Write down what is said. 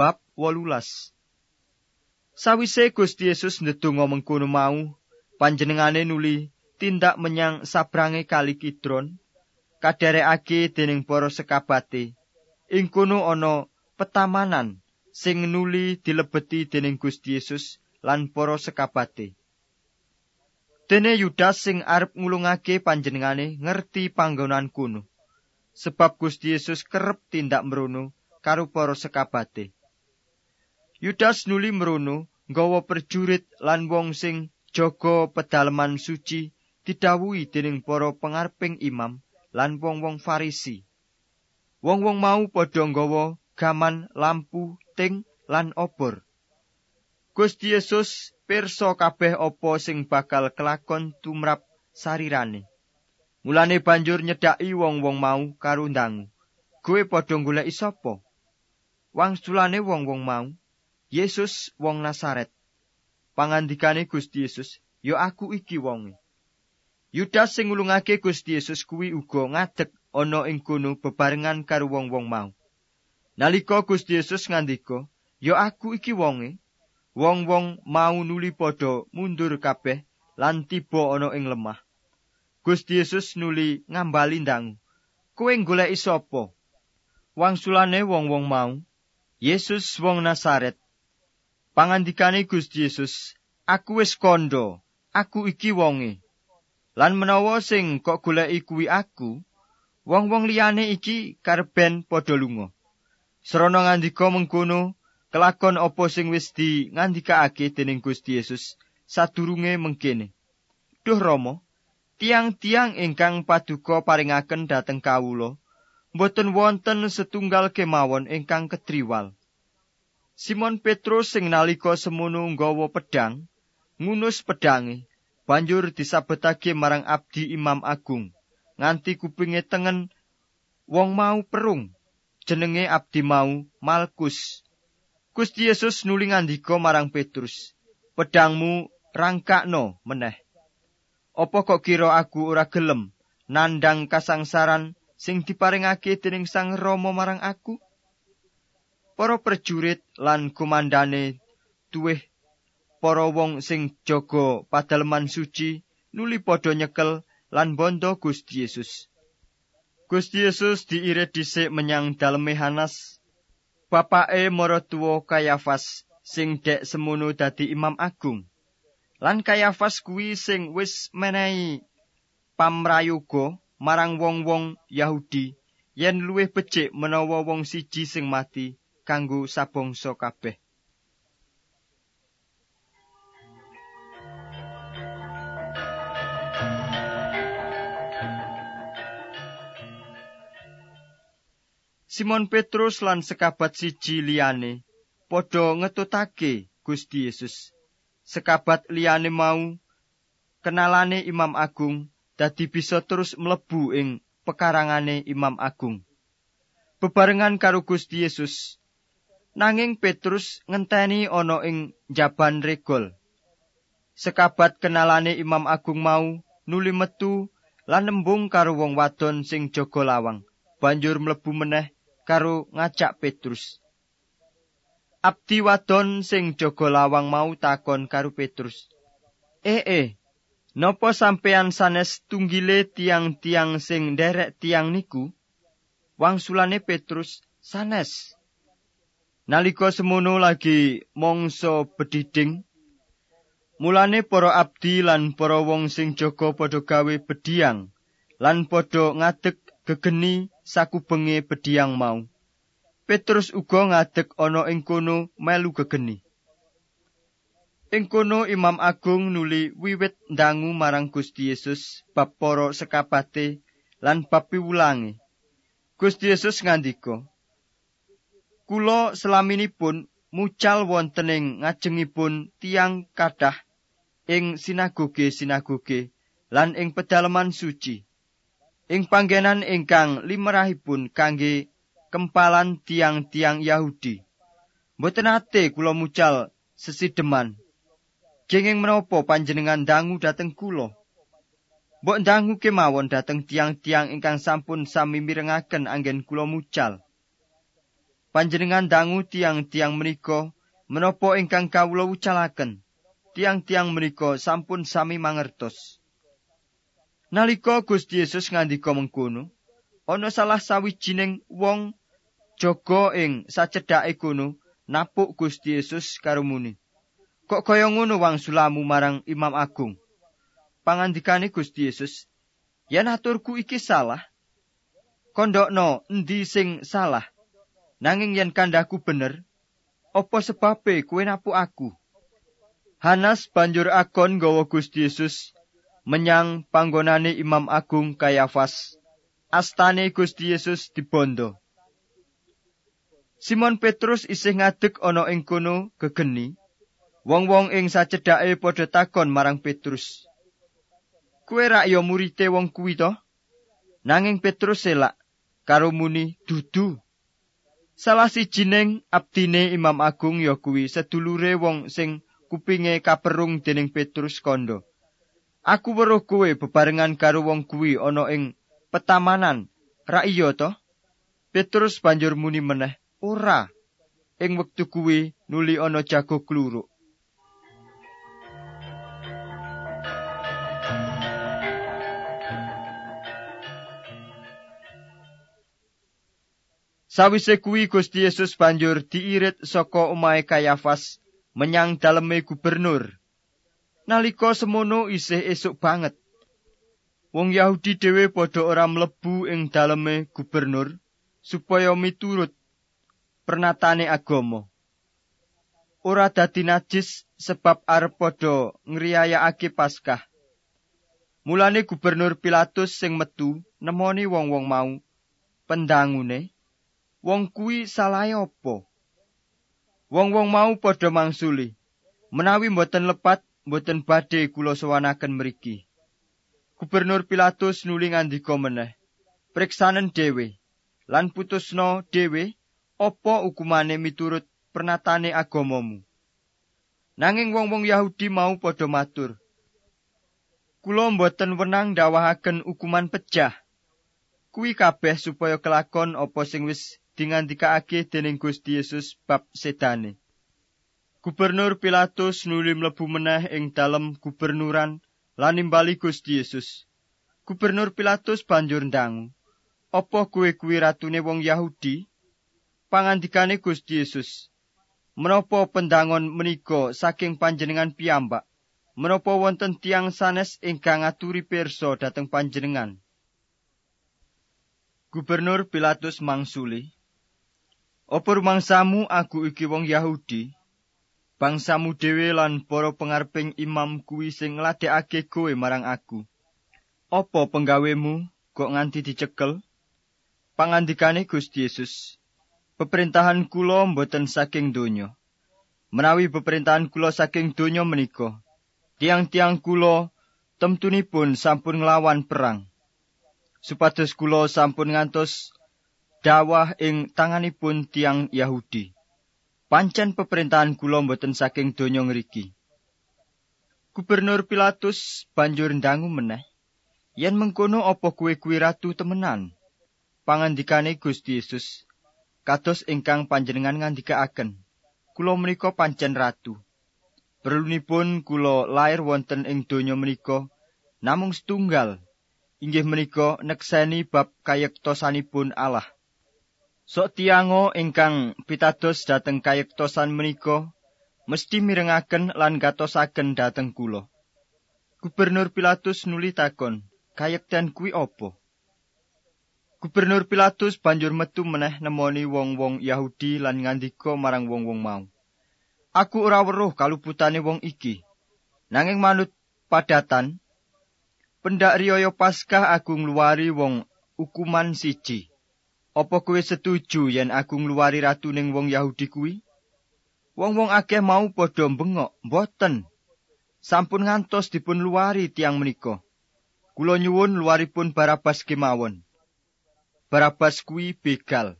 bab 18 Sawise Gusti Yesus ndedonga mengkono mau, panjenengane nuli tindak menyang sabrange kali Kidron, kadherekake dening para sekabate. Ing kono ana petamanan sing nuli dilebeti dening Gusti Yesus lan para sekabate. Dene Yudas sing arep ngulungake panjenengane ngerti panggonan kuno. Sebab Gusti Yesus kerep tindak mrono karo para sekabate. Yudas nuli mrono nggawa perjurit lan wong sing jaga pedalaman suci didhawuhi dening para pangarping imam lan wong-wong Farisi. Wong-wong mau padha nggawa gaman lampu ting lan obor. Gusti Yesus pirsa kabeh apa sing bakal kelakon tumrap sarirane. Mulane banjur nyedaki wong-wong mau karo ndangu. Kowe padha golek sapa? Wangsulane wong-wong mau Yesus wong Nasaret. Pangandikane Gusti Yesus, "Ya aku iki wonge." Yudas sing ngulungake Gusti Yesus kuwi uga ngadeg ana ing kono bebarengan karo wong-wong mau. Nalika Gusti Yesus ngandika, "Ya aku iki wonge," wong-wong mau nuli padha mundur kabeh lan tiba ana ing lemah. Gusti Yesus nuli ngambali ndang, "Kowe golek sapa?" Wangsulane wong-wong mau, "Yesus wong Nasaret." Pangandikane Gusti Yesus, "Aku wis kandha, aku iki wonge." Lan menawa sing kok goleki kuwi aku, wong-wong liyane iki karben padha lunga. Srana ngandika mengkono, kelakon apa sing wis di ngandikake dening Gusti Yesus sadurunge mengkene. Duh Rama, tiang-tiang ingkang paduka paringaken dhateng kawula, mboten wonten setunggal kemawon ingkang ketriwal. Simon Petrus sing nalika semono nggawa pedang, ngunus pedange, banjur disabetake marang abdi Imam Agung, nganti kupinge tengen wong mau perung, jenenge abdi mau Malkus. Gusti Yesus nuli ngandika marang Petrus, "Pedangmu rangkakno meneh. Apa kok kira aku ora gelem nandang kasangsaran sing diparingake dening Sang Rama marang aku?" Para prajurit lan komandane tuwih para wong sing jaga padaleman suci nuli padha nyekel lan bondo Gusti Yesus. Gusti Yesus diirit dhisik menyang daleme Hanas. Bapake maratuwa Kayafas sing dek semono dadi Imam Agung. Lan Kayafas kuwi sing wis menehi pamrayoga marang wong-wong Yahudi yen luwih becik menawa wong siji sing mati kanggo sabangsa kabeh. Simon Petrus lan sekabat siji liyane padha ngetutake Gusti Yesus. Sekabat liyane mau kenalane Imam Agung dadi bisa terus mlebu ing pekarangane Imam Agung. Bebarengan karo Gusti Yesus, nanging Petrus ngenteni ana ing jaban regol. Sekabat kenalane Imam Agung mau nuli metu lan nembung karo wong wadon sing jaga lawang, banjur mlebu meneh karo ngajak Petrus. Abdi wadon sing jaga lawang mau takon karo Petrus. "Eh eh, napa sampeyan sanes tunggile tiang-tiang sing nderek tiang niku?" Wangsulane Petrus, "Sanes." Nalika semono lagi mangsa bediding, mulane para abdi lan para wong sing jaga padha gawe bediang lan padha ngadeg gegeni sakubenge bediang mau. Petrus uga ngadeg ana ing kono melu gegeni. Ing kono Imam Agung nuli wiwit ndangu marang Gusti Yesus bab para sekabate lan bab piwulange. Gusti Yesus ngandika, kula selaminipun mucal wontening ngajengipun tiang kadah ing sinagoge-sinagoge lan ing pedalaman suci. Ing panggenan ingkang limerahipun kangge kempalan tiang-tiang Yahudi. Mboten ate kula mucal sesideman. Kenging menapa panjenengan dangu dateng kula? Mbok dangu kemawon dateng tiang-tiang ingkang sampun sami mirengaken anggen kula mucal panjenengan dangu tiang-tiang menika menapa ingkang kawula wucalaken tiang-tiang menika sampun sami mangertos. Nalika Gusti Yesus ngandika mengkono ana salah sawijining wong jaga ing sacedhake kono napuk Gusti Yesus karo muni kok kaya ngono wang sulamu marang Imam Agung? Pangandikane Gusti Yesus yen aturku iki salah kondokno endi sing salah Nanging yen kandhaku bener, apa sebabe kowe napuk aku? Hanas banjur akon nggawa Gusti Yesus menyang panggonane Imam Agung Kayafas. Astane Gusti Yesus dibondo. Simon Petrus isih ngadeg ana ing kono gegeni. Wong-wong ing sacedhake padha takon marang Petrus. Kowe rak ya murite wong kuwi to? Nanging Petrus selak karo muni dudu. Salah sijining abdine Imam Agung ya kuwi sedulure wong sing kupinge kaperung dening Petrus kondo. Aku weruh kowe bebarengan karo wong kuwi ana ing petamanan. Ra iya to? Petrus banjur muni meneh, "Ora." Ing wektu kuwi nuli ana jago kluruk. Sawise kuwi Gusti Yesus banjur diirit saka omahe Kayafas menyang daleme gubernur. Nalika semono isih esuk banget. Wong Yahudi dhewe padha ora mlebu ing daleme gubernur supaya miturut pernatane agama. Ora dadi najis sebab arep padha ngriyayakake Paskah. Mulane gubernur Pilatus sing metu nemoni wong-wong mau pendangune wong kuwi salahe apa? Wong-wong mau padha mangsuli. Menawi mboten lepat, mboten badhe kula sowanaken mriki. Gubernur Pilatus nuli ngandika meneh, "Priksanen dhewe lan putusno dhewe apa hukumane miturut pernatane agamamu." Nanging wong-wong Yahudi mau padha matur, "Kula mboten wenang dawahaken hukuman pejah." Kuwi kabeh supaya kelakon apa sing wis dingandikake dening Gusti Yesus bab sedane. Gubernur Pilatus nuli mlebu meneh ing dalem gubernuran lan nimbali Gusti Yesus. Gubernur Pilatus banjur ndangu, "Apa kowe kuwi ratune wong Yahudi?" Pangandikane Gusti Yesus, "Menapa pendangon menika saking panjenengan piyambak? Menapa wonten tiang sanes ingkang ngaturi pirsa dhateng panjenengan?" Gubernur Pilatus mangsuli, Apa rumangsamu aku iki wong Yahudi? Bangsamu dhewe lan para pengarping imam kuwi sing ngladekake kowe marang aku. Apa penggawemu kok nganti dicekel? Pangandikane Gusti Yesus, peperintahan kula mboten saking donya. Menawi peperintahan kula saking donya menika, tiang-tiang kula temtunipun sampun nglawan perang. Supados kula sampun ngantos dawah ing tanganipun tiang Yahudi. Pancen peperintahan kula mboten saking donya ngriki. Gubernur Pilatus banjur ndangu meneh, yen mengkono apa kuwe kuwi ratu temenan? Pangandikane Gusti Yesus, kados ingkang panjenengan ngandikaaken, kula menika pancen ratu. Perlunipun kula lair wonten ing donya menika namung setunggal, inggih menika nekseni bab kayektosanipun Allah. Sok tiango ingkang pitados dhateng kayektosan menika mesti mirengaken lan gatosaken dhateng kula. Gubernur Pilatus nuli takon, "Kayekten kuwi apa?" Gubernur Pilatus banjur metu meneh nemoni wong-wong Yahudi lan ngandika marang wong-wong mau. "Aku ora weruh kaluputane wong iki. Nanging manut padatan, pendak riyaya Paskah aku ngluwari wong hukuman siji." Apa kowe setuju yen aku ngluwari ratuning wong Yahudi kuwi? Wong-wong akeh mau padha bengok, "Mboten. Sampun ngantos dipun luwari tiang menika. Kula nyuwun luwaripun Barabas kemawon." Barabas kuwi begal.